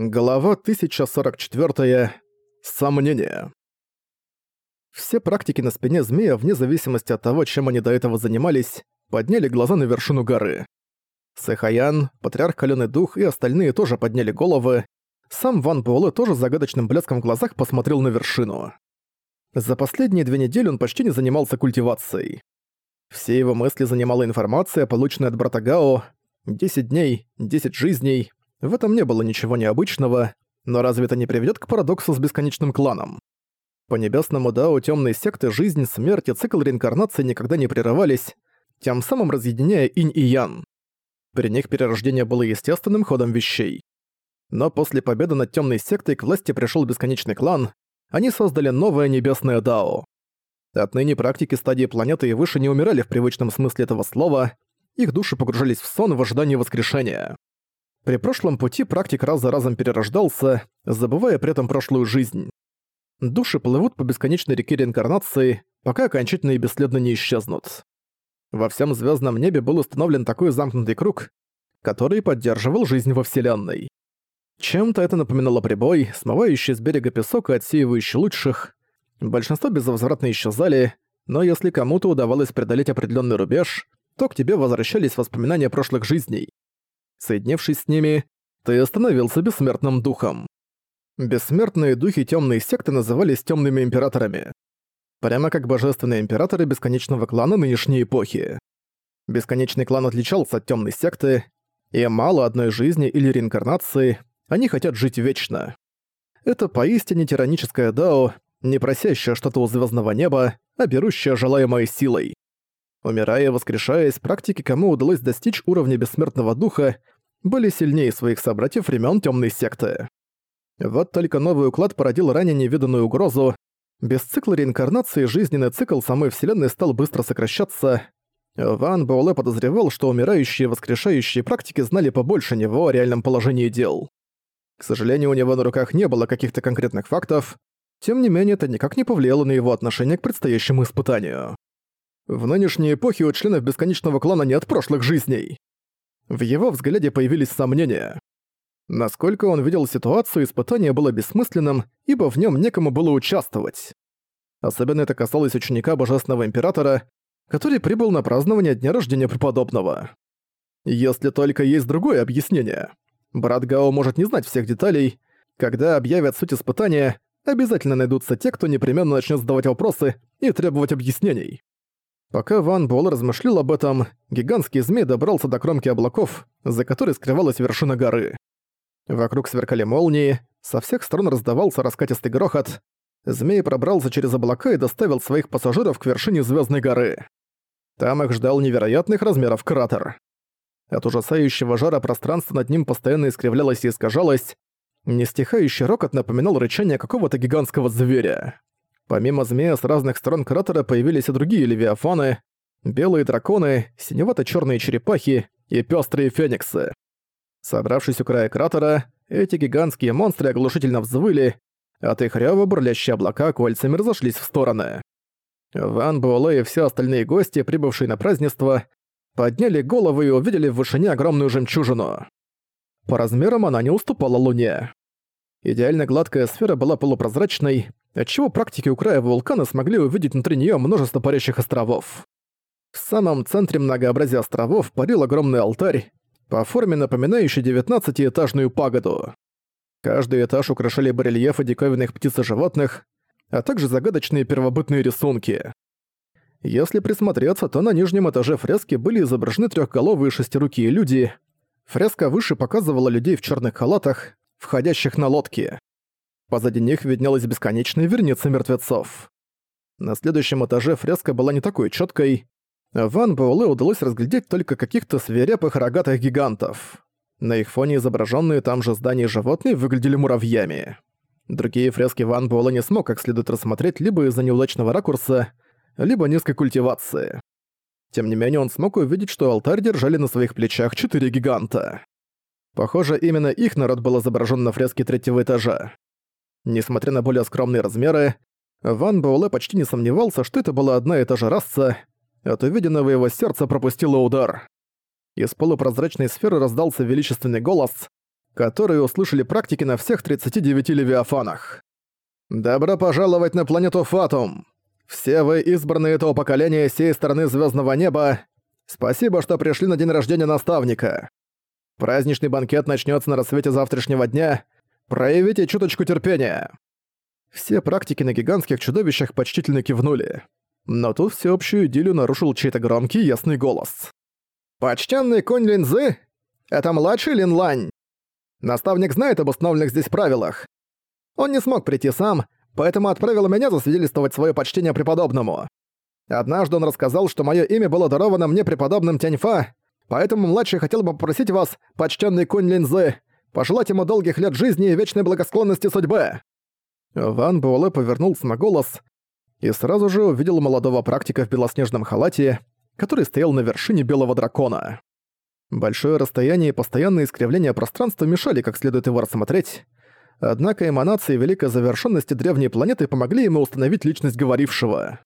Глава 1044. Сомнения. Все практики на спине змея, вне зависимости от того, чем они до этого занимались, подняли глаза на вершину горы. Сэхаян, Патриарх Калёный Дух и остальные тоже подняли головы. Сам Ван Буэлэ тоже загадочным блеском в глазах посмотрел на вершину. За последние две недели он почти не занимался культивацией. Все его мысли занимала информация, полученная от брата Гао. 10 дней, 10 жизней, в этом не было ничего необычного, но разве это не приведет к парадоксу с бесконечным кланом? По небесному Дао темные секты жизнь, смерть и цикл реинкарнации никогда не прерывались, тем самым разъединяя инь и ян. При них перерождение было естественным ходом вещей. Но после победы над темной сектой к власти пришел бесконечный клан, они создали новое небесное Дао. Отныне практики стадии планеты и выше не умирали в привычном смысле этого слова, их души погружались в сон в ожидании воскрешения. При прошлом пути практик раз за разом перерождался, забывая при этом прошлую жизнь. Души плывут по бесконечной реке реинкарнации, пока окончательно и бесследно не исчезнут. Во всем звездном небе был установлен такой замкнутый круг, который поддерживал жизнь во Вселенной. Чем-то это напоминало прибой, смывающий с берега песок и отсеивающий лучших. Большинство безвозвратно исчезали, но если кому-то удавалось преодолеть определенный рубеж, то к тебе возвращались воспоминания прошлых жизней. Соединившись с ними, ты становился бессмертным духом. Бессмертные духи темной секты назывались темными императорами. Прямо как божественные императоры бесконечного клана нынешней эпохи. Бесконечный клан отличался от темной секты, и мало одной жизни или реинкарнации, они хотят жить вечно. Это поистине тираническое дао, не просящее что-то у звездного неба, а берущее желаемой силой. Умирая и воскрешаясь, практики, кому удалось достичь уровня бессмертного духа, были сильнее своих собратьев времен темной секты. Вот только новый уклад породил ранее невиданную угрозу. Без цикла реинкарнации жизненный цикл самой Вселенной стал быстро сокращаться. Ван Буэлэ подозревал, что умирающие и воскрешающие практики знали побольше него о реальном положении дел. К сожалению, у него на руках не было каких-то конкретных фактов, тем не менее это никак не повлияло на его отношение к предстоящему испытанию. В нынешней эпохе у членов Бесконечного Клана нет прошлых жизней. В его взгляде появились сомнения. Насколько он видел ситуацию, испытание было бессмысленным, ибо в нем некому было участвовать. Особенно это касалось ученика Божественного Императора, который прибыл на празднование дня рождения преподобного. Если только есть другое объяснение. Брат Гао может не знать всех деталей. Когда объявят суть испытания, обязательно найдутся те, кто непременно начнет задавать вопросы и требовать объяснений. Пока Ван Буэлэ размышлял об этом, гигантский змей добрался до кромки облаков, за которой скрывалась вершина горы. Вокруг сверкали молнии, со всех сторон раздавался раскатистый грохот. Змей пробрался через облака и доставил своих пассажиров к вершине Звездной горы. Там их ждал невероятных размеров кратер. От ужасающего жара пространство над ним постоянно искривлялось и искажалось. Нестихающий рокот напоминал рычание какого-то гигантского зверя. Помимо змея с разных сторон кратера появились и другие левиафаны, белые драконы, синевато-черные черепахи и пестрые фениксы. Собравшись у края кратера, эти гигантские монстры оглушительно взвыли, от их рёва бурлящие облака кольцами разошлись в стороны. Ван Буэлэ и все остальные гости, прибывшие на празднество, подняли головы и увидели в вышине огромную жемчужину. По размерам она не уступала Луне. Идеально гладкая сфера была полупрозрачной, отчего практики у края вулкана смогли увидеть внутри нее множество парящих островов. В самом центре многообразия островов парил огромный алтарь, по форме напоминающий девятнадцатиэтажную пагоду. Каждый этаж украшали барельефы диковинных птиц и животных, а также загадочные первобытные рисунки. Если присмотреться, то на нижнем этаже фрески были изображены трехголовые шестирукие люди. Фреска выше показывала людей в черных халатах, входящих на лодки. Позади них виднелась бесконечная верница мертвецов. На следующем этаже фреска была не такой четкой. Ван Буэлэ удалось разглядеть только каких-то свирепых рогатых гигантов. На их фоне изображенные там же здания животные выглядели муравьями. Другие фрески Ван Буэлэ не смог как следует рассмотреть либо из-за неудачного ракурса, либо низкой культивации. Тем не менее, он смог увидеть, что алтарь держали на своих плечах четыре гиганта. Похоже, именно их народ был изображен на фреске третьего этажа. Несмотря на более скромные размеры, Ван Буэлэ почти не сомневался, что это была одна и та же раса. От увиденного его сердце пропустило удар. Из полупрозрачной сферы раздался величественный голос. которые услышали практики на всех 39 левиафанах. «Добро пожаловать на планету Фатум! Все вы избранные этого поколения сей стороны звездного неба, спасибо, что пришли на день рождения наставника. Праздничный банкет начнется на рассвете завтрашнего дня. Проявите чуточку терпения». Все практики на гигантских чудовищах почтительно кивнули. Но тут всеобщую идиллию нарушил чей-то громкий ясный голос. «Почтенный конь Линзы? Это младший Лин Лань. Наставник знает об установленных здесь правилах. Он не смог прийти сам, поэтому отправил меня засвидетельствовать свое почтение преподобному. Однажды он рассказал, что мое имя было даровано мне преподобным Тяньфа, поэтому младший хотел бы попросить вас, почтенный конь Линзы, пожелать ему долгих лет жизни и вечной благосклонности судьбы». Ван Буэлэ повернулся на голос и сразу же увидел молодого практика в белоснежном халате, который стоял на вершине белого дракона. Большое расстояние и постоянное искривление пространства мешали как следует его рассмотреть, однако эманации великой завершенности древней планеты помогли ему установить личность говорившего.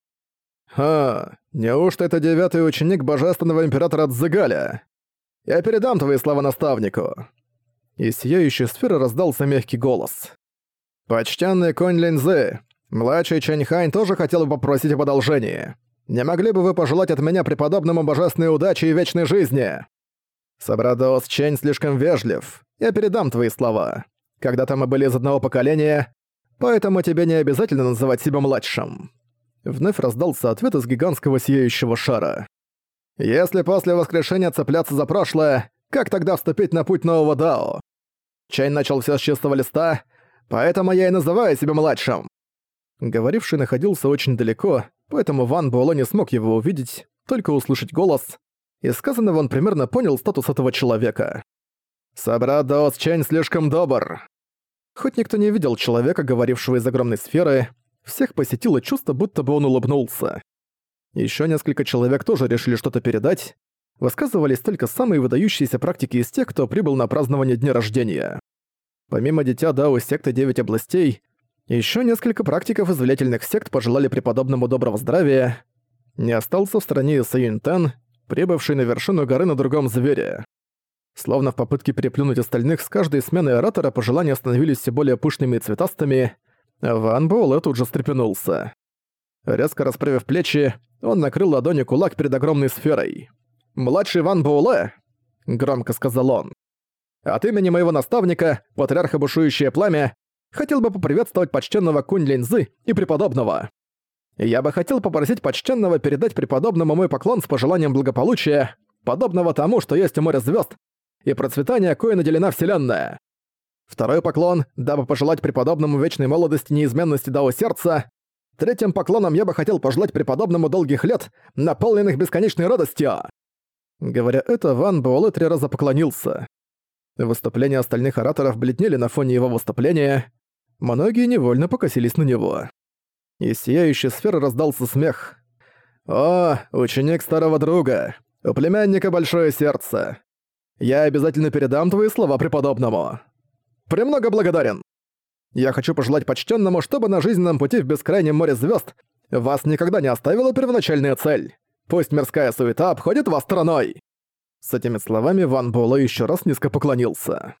«Ха, неужто это девятый ученик божественного императора Дзигаля? Я передам твои слова наставнику». Из сияющей сферы раздался мягкий голос. «Почтенный конь Линзы, младший Чэньхань тоже хотел бы попросить об одолжении. Не могли бы вы пожелать от меня преподобному божественной удачи и вечной жизни?» «Собрадос Чэнь слишком вежлив. Я передам твои слова. Когда-то мы были из одного поколения, поэтому тебе не обязательно называть себя младшим». Вновь раздался ответ из гигантского сияющего шара. «Если после воскрешения цепляться за прошлое, как тогда вступить на путь нового Дао? Чэнь начал все с чистого листа, поэтому я и называю себя младшим». Говоривший находился очень далеко, поэтому Ван Буэлло не смог его увидеть, только услышать голос. Из сказанного он примерно понял статус этого человека. «Собрат Даос Чэнь слишком добр». Хоть никто не видел человека, говорившего из огромной сферы, всех посетило чувство, будто бы он улыбнулся. Еще несколько человек тоже решили что-то передать. Высказывались только самые выдающиеся практики из тех, кто прибыл на празднование дня рождения. Помимо Дитя Дао секты Девять областей, еще несколько практиков из влиятельных сект пожелали преподобному доброго здравия. Не остался в стороне Саюнтен, прибывший на вершину горы на другом звере. Словно в попытке переплюнуть остальных, с каждой сменой оратора пожелания становились все более пышными и цветастыми. Ван Буэлэ тут же встрепенулся. Резко расправив плечи, он накрыл ладонью кулак перед огромной сферой. «Младший Ван Буэлэ!» — громко сказал он. «От имени моего наставника, патриарха Бушующее Пламя, хотел бы поприветствовать почтенного Кунь Линзы и преподобного. Я бы хотел попросить почтенного передать преподобному мой поклон с пожеланием благополучия, подобного тому, что есть у моря звезд, и процветания, кое наделена Вселенная. Второй поклон, дабы пожелать преподобному вечной молодости неизменности Дао Сердца. Третьим поклоном я бы хотел пожелать преподобному долгих лет, наполненных бесконечной радостью. Говоря это, Ван Буэлэ три раза поклонился. Выступления остальных ораторов бледнели на фоне его выступления, Многие невольно покосились на него. Из сияющей сферы раздался смех. «О, ученик старого друга! У племянника большое сердце! Я обязательно передам твои слова преподобному! Премного благодарен! Я хочу пожелать почтенному, чтобы на жизненном пути в бескрайнем море звезд вас никогда не оставила первоначальная цель. Пусть мирская суета обходит вас стороной!» С этими словами Ван Буэлэ еще раз низко поклонился.